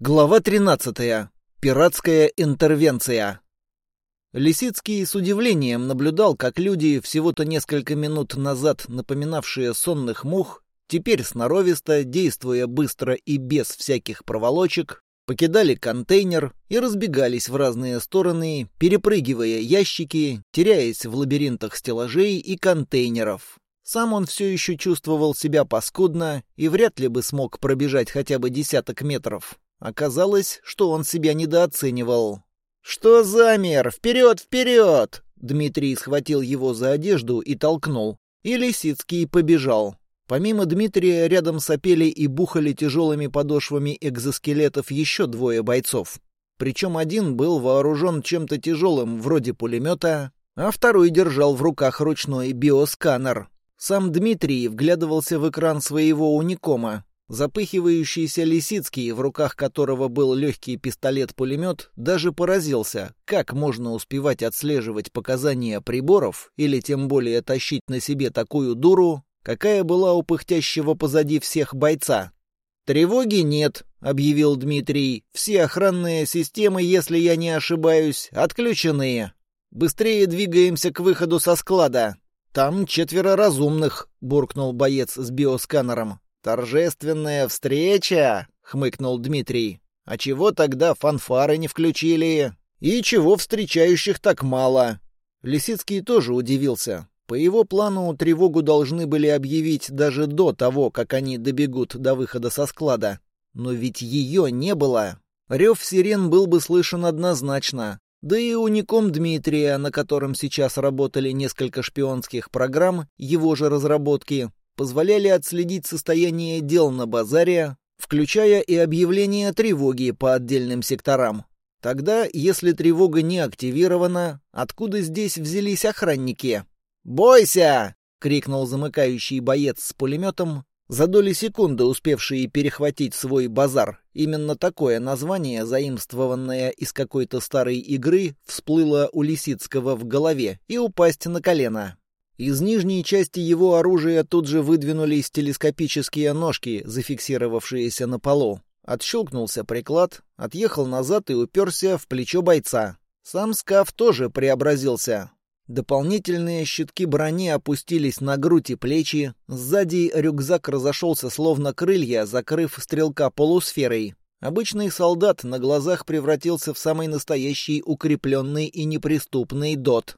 Глава 13. Пиратская интервенция. Лисицкий с удивлением наблюдал, как люди, всего-то несколько минут назад напоминавшие сонных мух, теперь сноровисто, действуя быстро и без всяких проволочек, покидали контейнер и разбегались в разные стороны, перепрыгивая ящики, теряясь в лабиринтах стеллажей и контейнеров. Сам он все еще чувствовал себя паскудно и вряд ли бы смог пробежать хотя бы десяток метров. Оказалось, что он себя недооценивал. «Что замер? Вперед, вперед!» Дмитрий схватил его за одежду и толкнул. И Лисицкий побежал. Помимо Дмитрия рядом сопели и бухали тяжелыми подошвами экзоскелетов еще двое бойцов. Причем один был вооружен чем-то тяжелым, вроде пулемета, а второй держал в руках ручной биосканер. Сам Дмитрий вглядывался в экран своего уникома, Запыхивающийся Лисицкий, в руках которого был легкий пистолет-пулемет, даже поразился, как можно успевать отслеживать показания приборов или тем более тащить на себе такую дуру, какая была у пыхтящего позади всех бойца. «Тревоги нет», — объявил Дмитрий. «Все охранные системы, если я не ошибаюсь, отключены. Быстрее двигаемся к выходу со склада». «Там четверо разумных», — буркнул боец с биосканером. «Торжественная встреча!» — хмыкнул Дмитрий. «А чего тогда фанфары не включили? И чего встречающих так мало?» Лисицкий тоже удивился. По его плану тревогу должны были объявить даже до того, как они добегут до выхода со склада. Но ведь ее не было. Рев сирен был бы слышен однозначно. Да и уником Дмитрия, на котором сейчас работали несколько шпионских программ, его же разработки, позволяли отследить состояние дел на базаре, включая и объявление тревоги по отдельным секторам. Тогда, если тревога не активирована, откуда здесь взялись охранники? «Бойся!» — крикнул замыкающий боец с пулеметом, за доли секунды успевший перехватить свой базар. Именно такое название, заимствованное из какой-то старой игры, всплыло у Лисицкого в голове и упасть на колено. Из нижней части его оружия тут же выдвинулись телескопические ножки, зафиксировавшиеся на полу. Отщелкнулся приклад, отъехал назад и уперся в плечо бойца. Сам скаф тоже преобразился. Дополнительные щитки брони опустились на грудь и плечи, сзади рюкзак разошелся словно крылья, закрыв стрелка полусферой. Обычный солдат на глазах превратился в самый настоящий укрепленный и неприступный дот.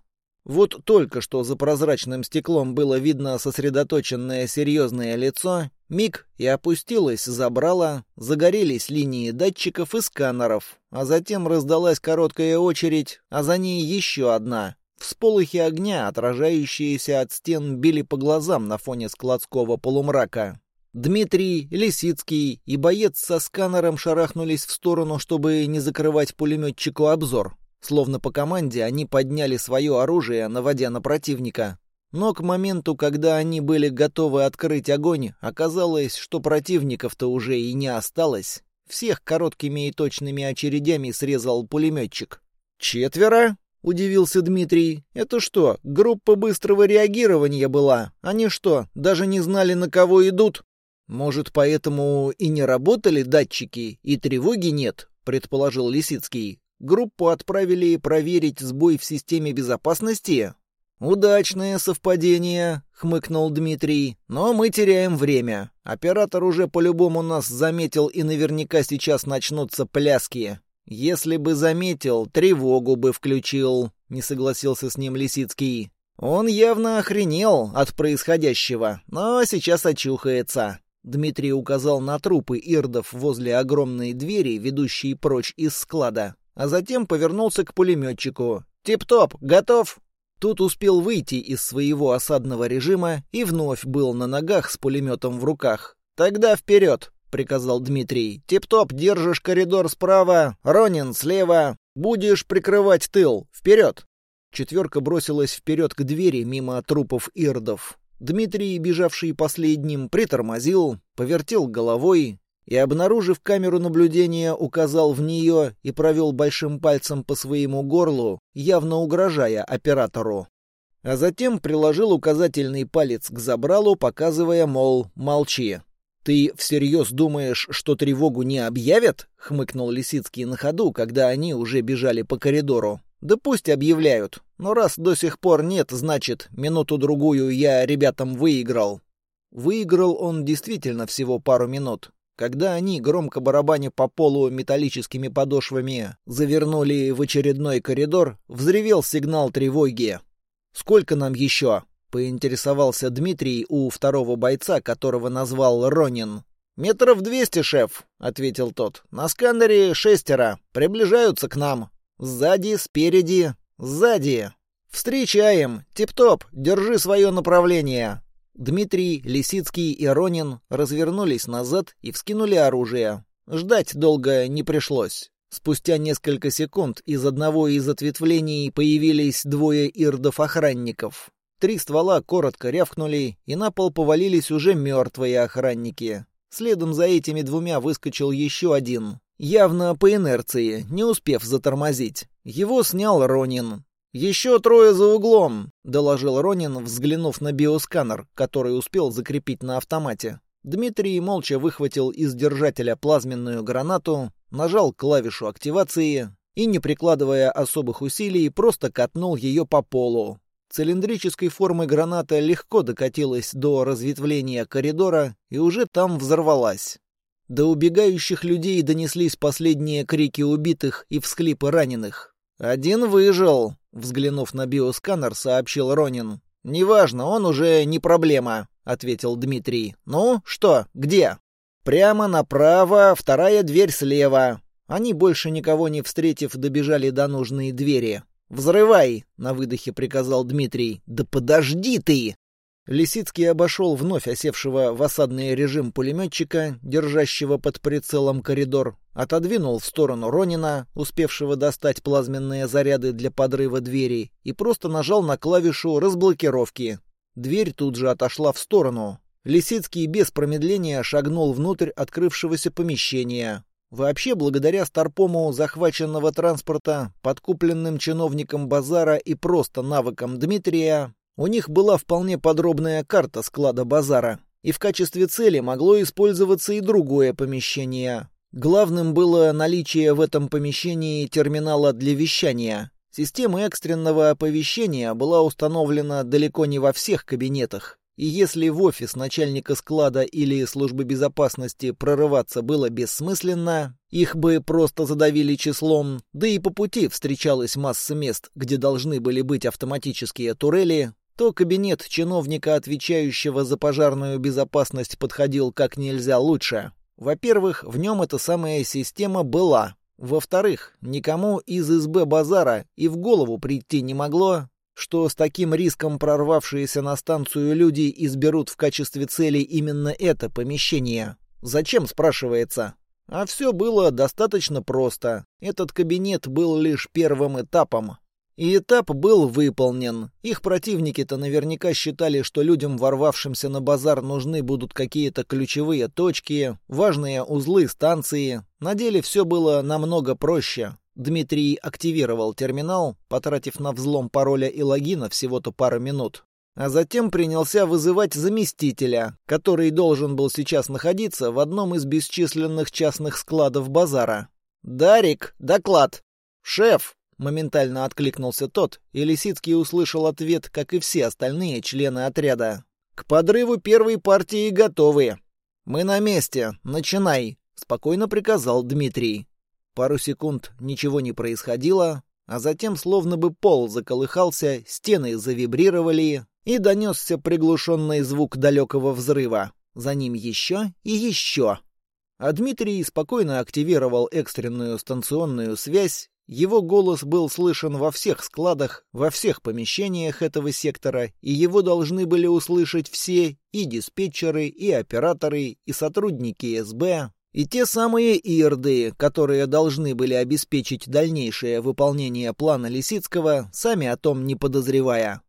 Вот только что за прозрачным стеклом было видно сосредоточенное серьезное лицо, миг и опустилось забрало, загорелись линии датчиков и сканеров, а затем раздалась короткая очередь, а за ней еще одна. Всполохи огня, отражающиеся от стен, били по глазам на фоне складского полумрака. Дмитрий, Лисицкий и боец со сканером шарахнулись в сторону, чтобы не закрывать пулеметчику обзор. Словно по команде они подняли свое оружие, наводя на противника. Но к моменту, когда они были готовы открыть огонь, оказалось, что противников-то уже и не осталось. Всех короткими и точными очередями срезал пулеметчик. «Четверо?» — удивился Дмитрий. «Это что, группа быстрого реагирования была? Они что, даже не знали, на кого идут?» «Может, поэтому и не работали датчики, и тревоги нет?» — предположил Лисицкий. Группу отправили проверить сбой в системе безопасности? «Удачное совпадение», — хмыкнул Дмитрий. «Но мы теряем время. Оператор уже по-любому нас заметил, и наверняка сейчас начнутся пляски. Если бы заметил, тревогу бы включил», — не согласился с ним Лисицкий. «Он явно охренел от происходящего, но сейчас очухается». Дмитрий указал на трупы ирдов возле огромной двери, ведущей прочь из склада а затем повернулся к пулеметчику. «Тип-топ, готов?» Тут успел выйти из своего осадного режима и вновь был на ногах с пулеметом в руках. «Тогда вперед!» — приказал Дмитрий. «Тип-топ, держишь коридор справа, Ронин слева. Будешь прикрывать тыл. Вперед!» Четверка бросилась вперед к двери мимо трупов ирдов. Дмитрий, бежавший последним, притормозил, повертел головой, и, обнаружив камеру наблюдения, указал в нее и провел большим пальцем по своему горлу, явно угрожая оператору. А затем приложил указательный палец к забралу, показывая, мол, молчи. «Ты всерьез думаешь, что тревогу не объявят?» — хмыкнул Лисицкий на ходу, когда они уже бежали по коридору. «Да пусть объявляют. Но раз до сих пор нет, значит, минуту-другую я ребятам выиграл». Выиграл он действительно всего пару минут. Когда они, громко барабаня по полу металлическими подошвами, завернули в очередной коридор, взревел сигнал тревоги. «Сколько нам еще?» — поинтересовался Дмитрий у второго бойца, которого назвал Ронин. «Метров двести, шеф», — ответил тот. «На сканере шестеро. Приближаются к нам. Сзади, спереди, сзади. Встречаем. Тип-топ. Держи свое направление». Дмитрий, Лисицкий и Ронин развернулись назад и вскинули оружие. Ждать долго не пришлось. Спустя несколько секунд из одного из ответвлений появились двое ирдов-охранников. Три ствола коротко рявкнули, и на пол повалились уже мертвые охранники. Следом за этими двумя выскочил еще один. Явно по инерции, не успев затормозить. Его снял Ронин. «Еще трое за углом», — доложил Ронин, взглянув на биосканер, который успел закрепить на автомате. Дмитрий молча выхватил из держателя плазменную гранату, нажал клавишу активации и, не прикладывая особых усилий, просто катнул ее по полу. Цилиндрической формы граната легко докатилась до разветвления коридора и уже там взорвалась. До убегающих людей донеслись последние крики убитых и всхлипы раненых. «Один выжил», — взглянув на биосканер, сообщил Ронин. «Неважно, он уже не проблема», — ответил Дмитрий. «Ну, что, где?» «Прямо направо, вторая дверь слева». Они, больше никого не встретив, добежали до нужной двери. «Взрывай!» — на выдохе приказал Дмитрий. «Да подожди ты!» Лисицкий обошел вновь осевшего в осадный режим пулеметчика, держащего под прицелом коридор, отодвинул в сторону Ронина, успевшего достать плазменные заряды для подрыва двери, и просто нажал на клавишу разблокировки. Дверь тут же отошла в сторону. Лисицкий без промедления шагнул внутрь открывшегося помещения. Вообще, благодаря Старпому захваченного транспорта, подкупленным чиновникам базара и просто навыкам Дмитрия, у них была вполне подробная карта склада базара, и в качестве цели могло использоваться и другое помещение. Главным было наличие в этом помещении терминала для вещания. Система экстренного оповещения была установлена далеко не во всех кабинетах, и если в офис начальника склада или службы безопасности прорываться было бессмысленно, их бы просто задавили числом, да и по пути встречалась масса мест, где должны были быть автоматические турели, то кабинет чиновника, отвечающего за пожарную безопасность, подходил как нельзя лучше. Во-первых, в нем эта самая система была. Во-вторых, никому из СБ базара и в голову прийти не могло, что с таким риском прорвавшиеся на станцию люди изберут в качестве цели именно это помещение. Зачем, спрашивается? А все было достаточно просто. Этот кабинет был лишь первым этапом. И этап был выполнен. Их противники-то наверняка считали, что людям, ворвавшимся на базар, нужны будут какие-то ключевые точки, важные узлы станции. На деле все было намного проще. Дмитрий активировал терминал, потратив на взлом пароля и логина всего-то пару минут. А затем принялся вызывать заместителя, который должен был сейчас находиться в одном из бесчисленных частных складов базара. «Дарик, доклад!» «Шеф!» Моментально откликнулся тот, и Лисицкий услышал ответ, как и все остальные члены отряда. «К подрыву первой партии готовы. Мы на месте. Начинай!» — спокойно приказал Дмитрий. Пару секунд ничего не происходило, а затем словно бы пол заколыхался, стены завибрировали, и донесся приглушенный звук далекого взрыва. За ним еще и еще. А Дмитрий спокойно активировал экстренную станционную связь его голос был слышен во всех складах, во всех помещениях этого сектора, и его должны были услышать все и диспетчеры, и операторы, и сотрудники СБ, и те самые ИРДы, которые должны были обеспечить дальнейшее выполнение плана Лисицкого, сами о том не подозревая.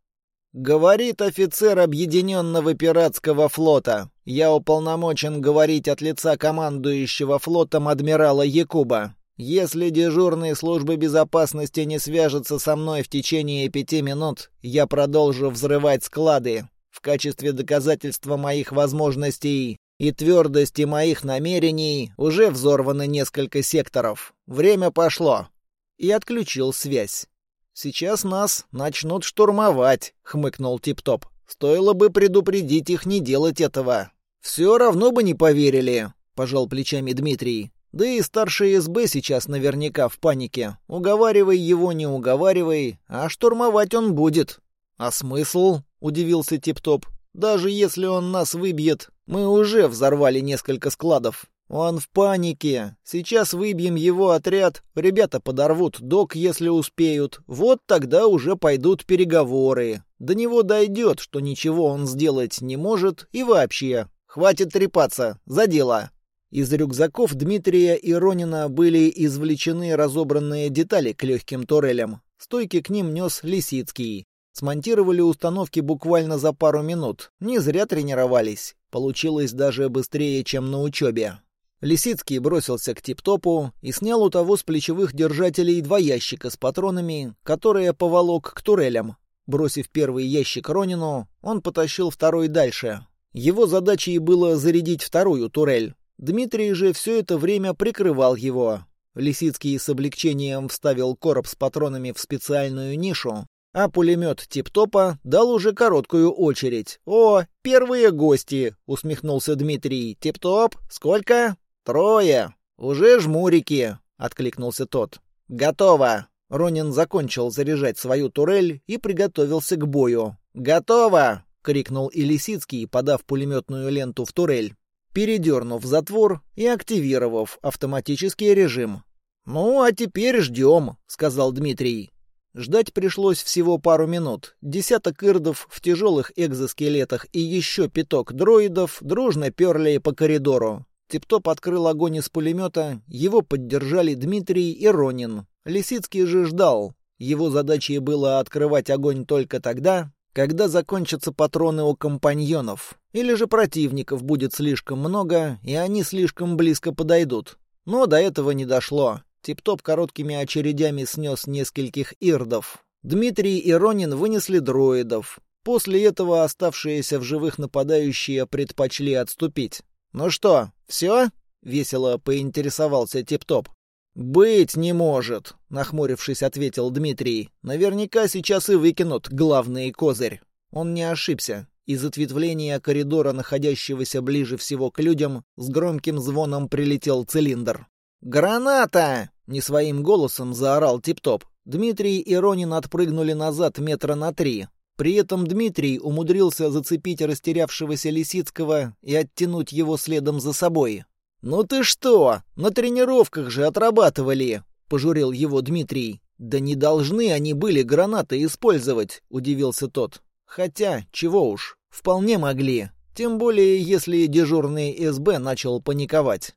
«Говорит офицер Объединенного пиратского флота. Я уполномочен говорить от лица командующего флотом адмирала Якуба. Если дежурные службы безопасности не свяжутся со мной в течение пяти минут, я продолжу взрывать склады. В качестве доказательства моих возможностей и твердости моих намерений уже взорваны несколько секторов. Время пошло. И отключил связь. «Сейчас нас начнут штурмовать», — хмыкнул Тип-Топ. «Стоило бы предупредить их не делать этого». «Все равно бы не поверили», — пожал плечами Дмитрий. «Да и старший СБ сейчас наверняка в панике. Уговаривай его, не уговаривай, а штурмовать он будет». «А смысл?» — удивился Тип-Топ. «Даже если он нас выбьет, мы уже взорвали несколько складов. Он в панике. Сейчас выбьем его отряд, ребята подорвут док, если успеют. Вот тогда уже пойдут переговоры. До него дойдет, что ничего он сделать не может и вообще. Хватит трепаться, за дело. Из рюкзаков Дмитрия и Ронина были извлечены разобранные детали к легким турелям. Стойки к ним нес Лисицкий. Смонтировали установки буквально за пару минут. Не зря тренировались. Получилось даже быстрее, чем на учебе. Лисицкий бросился к тип-топу и снял у того с плечевых держателей два ящика с патронами, которые поволок к турелям. Бросив первый ящик Ронину, он потащил второй дальше. Его задачей было зарядить вторую турель. Дмитрий же все это время прикрывал его. Лисицкий с облегчением вставил короб с патронами в специальную нишу, а пулемет тип-топа дал уже короткую очередь. «О, первые гости!» — усмехнулся Дмитрий. «Тип-топ? Сколько?» «Трое! Уже жмурики!» — откликнулся тот. «Готово!» Ронин закончил заряжать свою турель и приготовился к бою. «Готово!» — крикнул Илисицкий, подав пулеметную ленту в турель, передернув затвор и активировав автоматический режим. «Ну, а теперь ждем», — сказал Дмитрий. Ждать пришлось всего пару минут. Десяток ирдов в тяжелых экзоскелетах и еще пяток дроидов дружно перли по коридору. Типтоп открыл огонь из пулемета, его поддержали Дмитрий и Ронин. Лисицкий же ждал. Его задачей было открывать огонь только тогда, когда закончатся патроны у компаньонов. Или же противников будет слишком много, и они слишком близко подойдут. Но до этого не дошло. Типтоп короткими очередями снес нескольких ирдов. Дмитрий и Ронин вынесли дроидов. После этого оставшиеся в живых нападающие предпочли отступить. «Ну что, все?» — весело поинтересовался Тип-Топ. «Быть не может», — нахмурившись, ответил Дмитрий. «Наверняка сейчас и выкинут главный козырь». Он не ошибся. Из ответвления коридора, находящегося ближе всего к людям, с громким звоном прилетел цилиндр. «Граната!» — не своим голосом заорал Тип-Топ. Дмитрий и Ронин отпрыгнули назад метра на три. При этом Дмитрий умудрился зацепить растерявшегося Лисицкого и оттянуть его следом за собой. «Ну ты что? На тренировках же отрабатывали!» — пожурил его Дмитрий. «Да не должны они были гранаты использовать», — удивился тот. «Хотя, чего уж, вполне могли. Тем более, если дежурный СБ начал паниковать.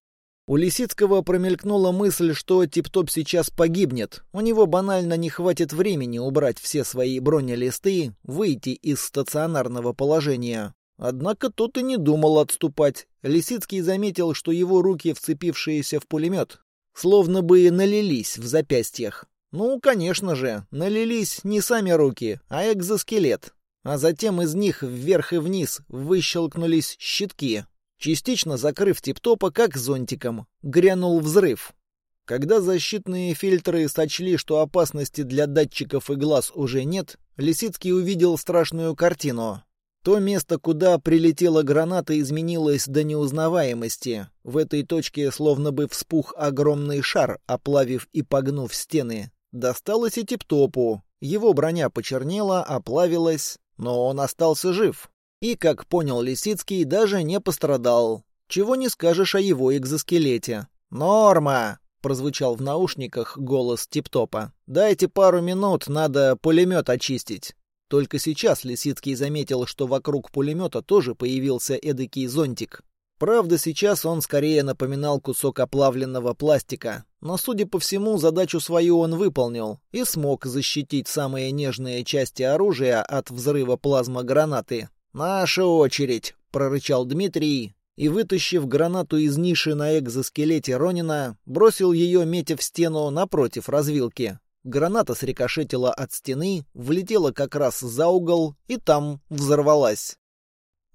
У Лисицкого промелькнула мысль, что Тип-Топ сейчас погибнет. У него банально не хватит времени убрать все свои бронелисты, выйти из стационарного положения. Однако тот и не думал отступать. Лисицкий заметил, что его руки, вцепившиеся в пулемет, словно бы налились в запястьях. Ну, конечно же, налились не сами руки, а экзоскелет. А затем из них вверх и вниз выщелкнулись щитки, частично закрыв типтопа как зонтиком. Грянул взрыв. Когда защитные фильтры сочли, что опасности для датчиков и глаз уже нет, Лисицкий увидел страшную картину. То место, куда прилетела граната, изменилось до неузнаваемости. В этой точке словно бы вспух огромный шар, оплавив и погнув стены. Досталось и Типтопу. Его броня почернела, оплавилась, но он остался жив. И, как понял Лисицкий, даже не пострадал. Чего не скажешь о его экзоскелете. «Норма!» — прозвучал в наушниках голос Типтопа. «Дайте пару минут, надо пулемет очистить». Только сейчас Лисицкий заметил, что вокруг пулемета тоже появился эдакий зонтик. Правда, сейчас он скорее напоминал кусок оплавленного пластика, но, судя по всему, задачу свою он выполнил и смог защитить самые нежные части оружия от взрыва плазмогранаты. «Наша очередь!» — прорычал Дмитрий и, вытащив гранату из ниши на экзоскелете Ронина, бросил ее, метя в стену напротив развилки. Граната срикошетила от стены, влетела как раз за угол и там взорвалась.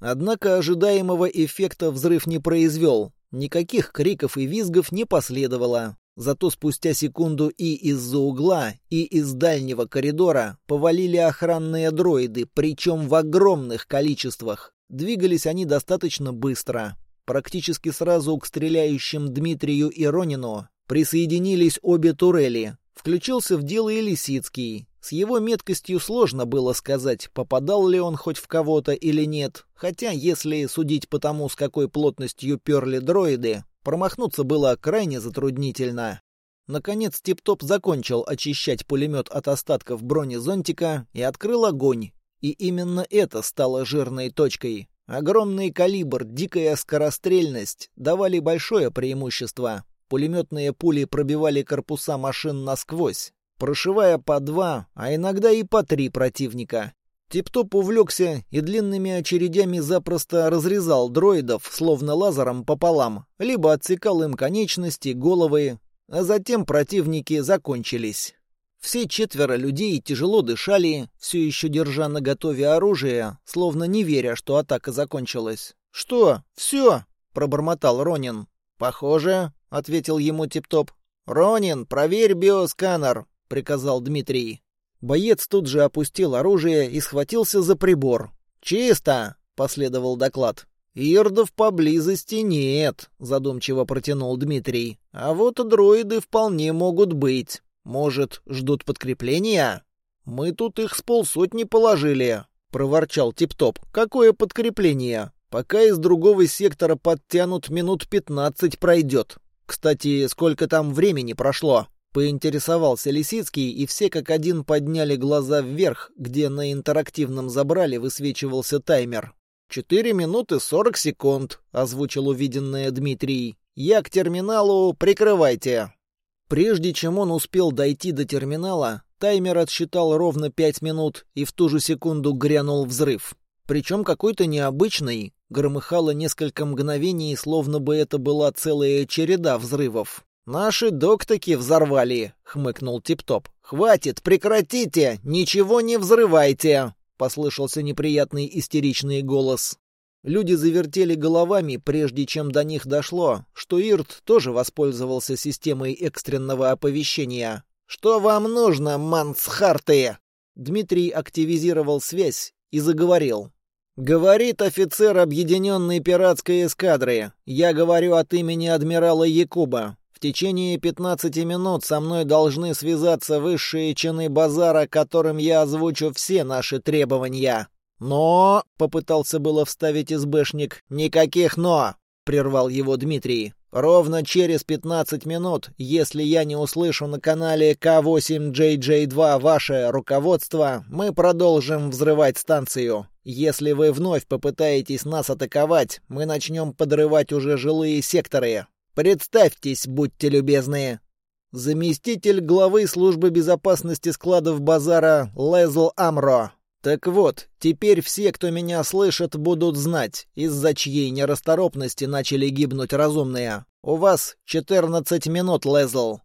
Однако ожидаемого эффекта взрыв не произвел. Никаких криков и визгов не последовало. Зато спустя секунду и из-за угла, и из дальнего коридора повалили охранные дроиды, причем в огромных количествах. Двигались они достаточно быстро. Практически сразу к стреляющим Дмитрию и Ронину присоединились обе турели. Включился в дело и Лисицкий. С его меткостью сложно было сказать, попадал ли он хоть в кого-то или нет, хотя, если судить по тому, с какой плотностью перли дроиды, промахнуться было крайне затруднительно. Наконец Тип-Топ закончил очищать пулемет от остатков бронезонтика и открыл огонь. И именно это стало жирной точкой. Огромный калибр, дикая скорострельность давали большое преимущество. Пулеметные пули пробивали корпуса машин насквозь, прошивая по два, а иногда и по три противника. Тип-топ увлекся и длинными очередями запросто разрезал дроидов, словно лазером пополам, либо отсекал им конечности, головы, а затем противники закончились. Все четверо людей тяжело дышали, все еще держа на готове оружие, словно не веря, что атака закончилась. «Что? Все?» — пробормотал Ронин. «Похоже», — ответил ему Типтоп. «Ронин, проверь биосканер», — приказал Дмитрий. Боец тут же опустил оружие и схватился за прибор. «Чисто!» — последовал доклад. «Ирдов поблизости нет», — задумчиво протянул Дмитрий. «А вот дроиды вполне могут быть. Может, ждут подкрепления? Мы тут их с полсотни положили, проворчал Типтоп. Какое подкрепление? Пока из другого сектора подтянут, минут пятнадцать пройдет. Кстати, сколько там времени прошло? Поинтересовался Лисицкий, и все как один подняли глаза вверх, где на интерактивном забрале высвечивался таймер. «Четыре минуты сорок секунд», — озвучил увиденное Дмитрий. «Я к терминалу, прикрывайте». Прежде чем он успел дойти до терминала, таймер отсчитал ровно пять минут, и в ту же секунду грянул взрыв. Причем какой-то необычный, громыхало несколько мгновений, словно бы это была целая череда взрывов. «Наши доктаки взорвали», — хмыкнул Тип-Топ. «Хватит, прекратите! Ничего не взрывайте!» — послышался неприятный истеричный голос. Люди завертели головами, прежде чем до них дошло, что Ирт тоже воспользовался системой экстренного оповещения. «Что вам нужно, мансхарты?» Дмитрий активизировал связь и заговорил. «Говорит офицер Объединенной пиратской эскадры. Я говорю от имени адмирала Якуба. В течение 15 минут со мной должны связаться высшие чины базара, которым я озвучу все наши требования. «Но...» — попытался было вставить избэшник. «Никаких «но!» — прервал его Дмитрий. «Ровно через 15 минут, если я не услышу на канале К8JJ2 ваше руководство, мы продолжим взрывать станцию. Если вы вновь попытаетесь нас атаковать, мы начнем подрывать уже жилые секторы. Представьтесь, будьте любезны». Заместитель главы службы безопасности складов базара Лезл Амро так вот, теперь все, кто меня слышит, будут знать, из-за чьей нерасторопности начали гибнуть разумные. У вас 14 минут, Лезл.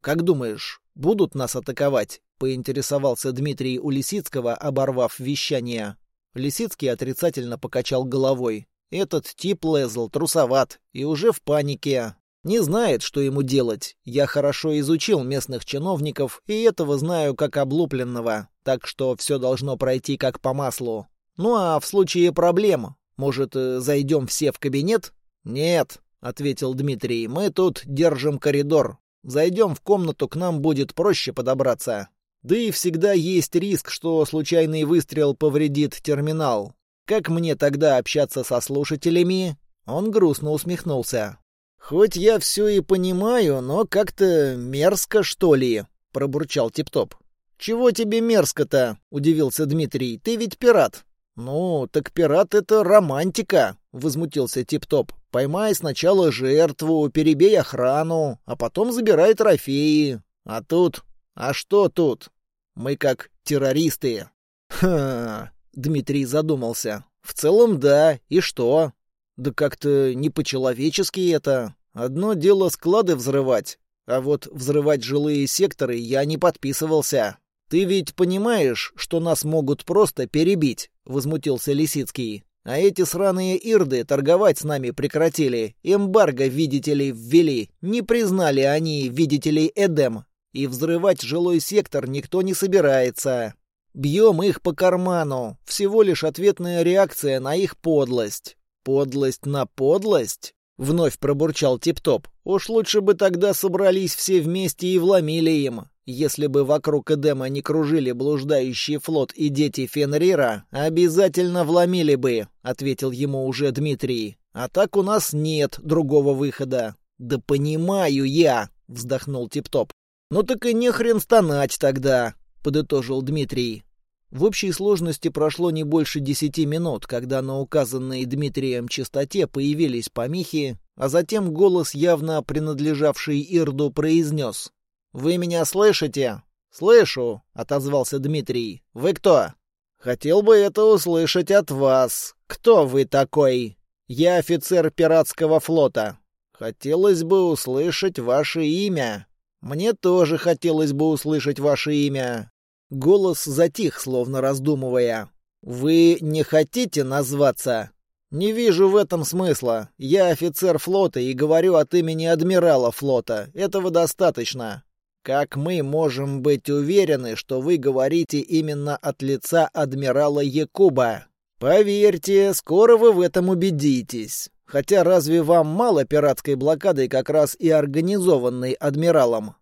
Как думаешь, будут нас атаковать? Поинтересовался Дмитрий у Лисицкого, оборвав вещание. Лисицкий отрицательно покачал головой. Этот тип Лезл трусоват и уже в панике. Не знает, что ему делать. Я хорошо изучил местных чиновников, и этого знаю как облупленного, так что все должно пройти как по маслу. Ну а в случае проблем, может, э, зайдем все в кабинет? Нет, — ответил Дмитрий, — мы тут держим коридор. Зайдем в комнату, к нам будет проще подобраться. Да и всегда есть риск, что случайный выстрел повредит терминал. Как мне тогда общаться со слушателями? Он грустно усмехнулся. «Хоть я все и понимаю, но как-то мерзко, что ли», — пробурчал Типтоп. «Чего тебе мерзко-то?» — удивился Дмитрий. «Ты ведь пират». «Ну, так пират — это романтика», — возмутился Типтоп. «Поймай сначала жертву, перебей охрану, а потом забирай трофеи. А тут... А что тут? Мы как террористы». «Ха...» — Дмитрий задумался. «В целом, да. И что? Да как-то не по-человечески это. Одно дело склады взрывать, а вот взрывать жилые секторы я не подписывался. Ты ведь понимаешь, что нас могут просто перебить, возмутился Лисицкий. А эти сраные ирды торговать с нами прекратили. Эмбарго, видите ли, ввели. Не признали они, видите ли, Эдем. И взрывать жилой сектор никто не собирается. Бьем их по карману. Всего лишь ответная реакция на их подлость. Подлость на подлость? Вновь пробурчал Тип-Топ. Уж лучше бы тогда собрались все вместе и вломили им. Если бы вокруг Эдема не кружили блуждающий флот и дети Фенрира, обязательно вломили бы, ответил ему уже Дмитрий. А так у нас нет другого выхода. Да понимаю я, вздохнул Тип-Топ. Ну так и не хрен стонать тогда, подытожил Дмитрий. В общей сложности прошло не больше десяти минут, когда на указанной Дмитрием частоте появились помехи, а затем голос, явно принадлежавший Ирду, произнес «Вы меня слышите?» «Слышу», — отозвался Дмитрий. «Вы кто?» «Хотел бы это услышать от вас. Кто вы такой?» «Я офицер пиратского флота. Хотелось бы услышать ваше имя». «Мне тоже хотелось бы услышать ваше имя». Голос затих, словно раздумывая. «Вы не хотите назваться?» «Не вижу в этом смысла. Я офицер флота и говорю от имени адмирала флота. Этого достаточно. Как мы можем быть уверены, что вы говорите именно от лица адмирала Якуба? Поверьте, скоро вы в этом убедитесь. Хотя разве вам мало пиратской блокады как раз и организованной адмиралом?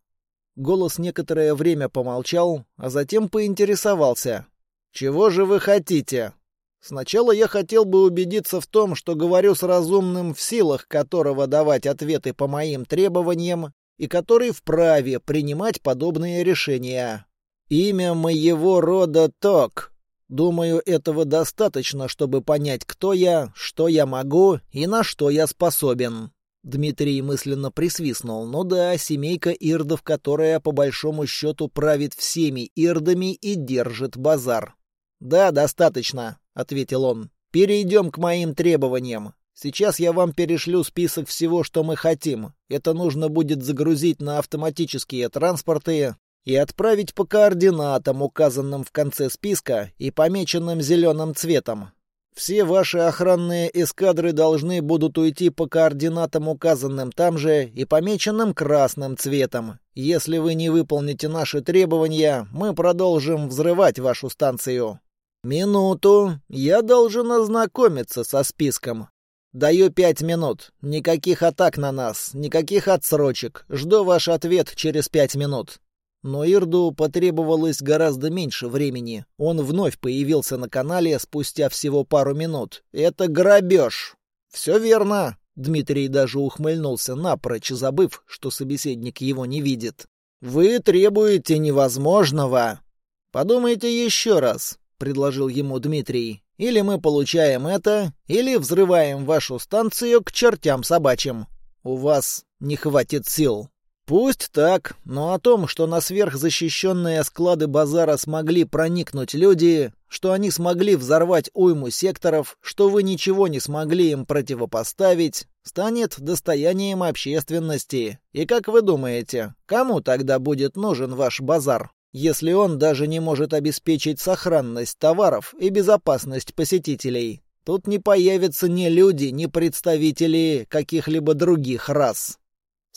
Голос некоторое время помолчал, а затем поинтересовался. «Чего же вы хотите?» «Сначала я хотел бы убедиться в том, что говорю с разумным в силах которого давать ответы по моим требованиям и который вправе принимать подобные решения. Имя моего рода Ток. Думаю, этого достаточно, чтобы понять, кто я, что я могу и на что я способен. Дмитрий мысленно присвистнул. Ну да, семейка ирдов, которая по большому счету правит всеми ирдами и держит базар. «Да, достаточно», — ответил он. «Перейдем к моим требованиям. Сейчас я вам перешлю список всего, что мы хотим. Это нужно будет загрузить на автоматические транспорты и отправить по координатам, указанным в конце списка и помеченным зеленым цветом. Все ваши охранные эскадры должны будут уйти по координатам, указанным там же, и помеченным красным цветом. Если вы не выполните наши требования, мы продолжим взрывать вашу станцию. Минуту. Я должен ознакомиться со списком. «Даю пять минут. Никаких атак на нас, никаких отсрочек. Жду ваш ответ через пять минут». Но Ирду потребовалось гораздо меньше времени. Он вновь появился на канале спустя всего пару минут. «Это грабеж!» «Все верно!» Дмитрий даже ухмыльнулся напрочь, забыв, что собеседник его не видит. «Вы требуете невозможного!» «Подумайте еще раз», — предложил ему Дмитрий. Или мы получаем это, или взрываем вашу станцию к чертям собачьим. У вас не хватит сил. Пусть так, но о том, что на сверхзащищенные склады базара смогли проникнуть люди, что они смогли взорвать уйму секторов, что вы ничего не смогли им противопоставить, станет достоянием общественности. И как вы думаете, кому тогда будет нужен ваш базар? если он даже не может обеспечить сохранность товаров и безопасность посетителей. Тут не появятся ни люди, ни представители каких-либо других рас.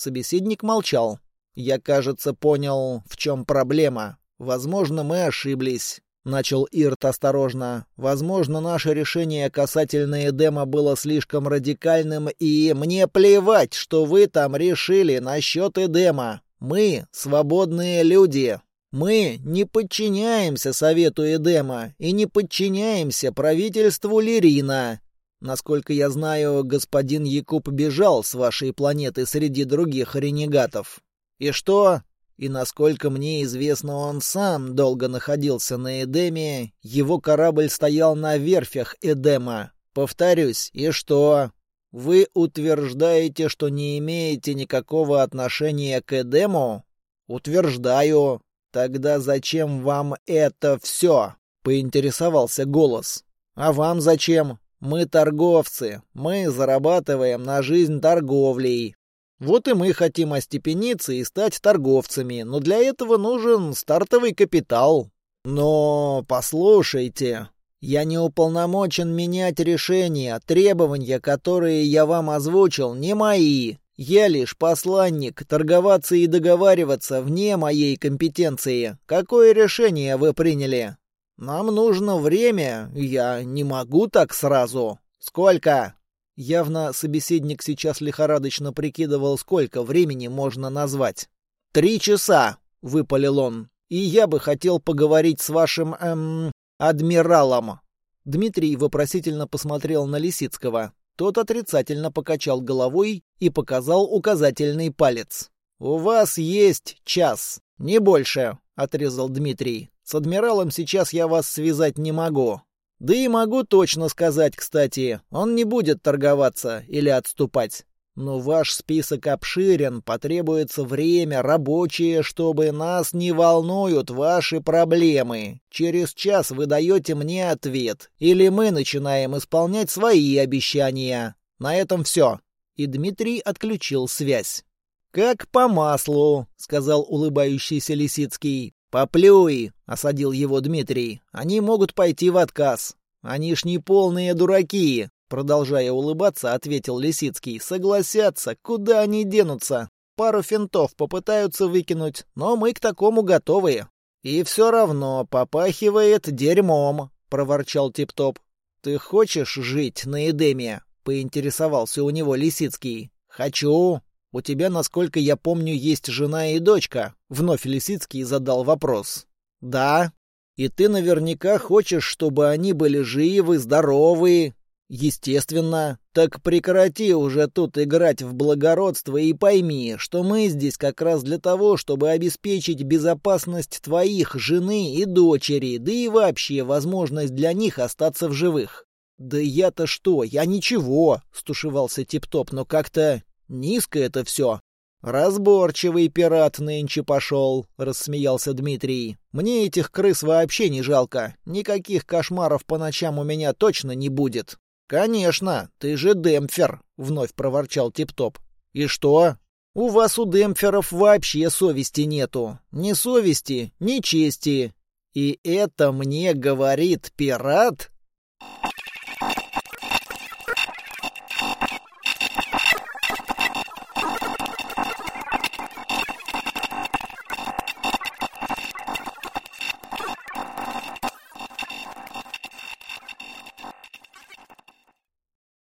Собеседник молчал. Я, кажется, понял, в чем проблема. Возможно, мы ошиблись. Начал Ирт осторожно. Возможно, наше решение касательно Эдема было слишком радикальным, и мне плевать, что вы там решили насчет Эдема. Мы — свободные люди. Мы не подчиняемся совету Эдема и не подчиняемся правительству Лирина. Насколько я знаю, господин Якуб бежал с вашей планеты среди других ренегатов. И что? И насколько мне известно, он сам долго находился на Эдеме, его корабль стоял на верфях Эдема. Повторюсь, и что? Вы утверждаете, что не имеете никакого отношения к Эдему? Утверждаю. «Тогда зачем вам это все?» — поинтересовался голос. «А вам зачем? Мы торговцы. Мы зарабатываем на жизнь торговлей. Вот и мы хотим остепениться и стать торговцами, но для этого нужен стартовый капитал. Но послушайте...» Я не уполномочен менять решения, требования, которые я вам озвучил, не мои. Я лишь посланник, торговаться и договариваться вне моей компетенции. Какое решение вы приняли? Нам нужно время, я не могу так сразу. Сколько? Явно собеседник сейчас лихорадочно прикидывал, сколько времени можно назвать. «Три часа», — выпалил он. «И я бы хотел поговорить с вашим, эм, адмиралом». Дмитрий вопросительно посмотрел на Лисицкого. Тот отрицательно покачал головой и показал указательный палец. «У вас есть час, не больше», — отрезал Дмитрий. «С адмиралом сейчас я вас связать не могу. Да и могу точно сказать, кстати, он не будет торговаться или отступать. Но ваш список обширен, потребуется время, рабочее, чтобы нас не волнуют ваши проблемы. Через час вы даете мне ответ, или мы начинаем исполнять свои обещания. На этом все. И Дмитрий отключил связь. «Как по маслу», — сказал улыбающийся Лисицкий. «Поплюй!» — осадил его Дмитрий. «Они могут пойти в отказ. Они ж не полные дураки!» Продолжая улыбаться, ответил Лисицкий. «Согласятся, куда они денутся? Пару финтов попытаются выкинуть, но мы к такому готовы». «И все равно попахивает дерьмом», — проворчал Тип-Топ. «Ты хочешь жить на Эдеме?» — поинтересовался у него Лисицкий. «Хочу. У тебя, насколько я помню, есть жена и дочка», — вновь Лисицкий задал вопрос. «Да. И ты наверняка хочешь, чтобы они были живы, здоровы, Естественно. Так прекрати уже тут играть в благородство и пойми, что мы здесь как раз для того, чтобы обеспечить безопасность твоих жены и дочери, да и вообще возможность для них остаться в живых. Да я-то что, я ничего, стушевался Тип-Топ, но как-то низко это все. «Разборчивый пират нынче пошел», — рассмеялся Дмитрий. «Мне этих крыс вообще не жалко. Никаких кошмаров по ночам у меня точно не будет. «Конечно, ты же демпфер», — вновь проворчал Тип-Топ. «И что? У вас у демпферов вообще совести нету. Ни совести, ни чести. И это мне говорит пират?»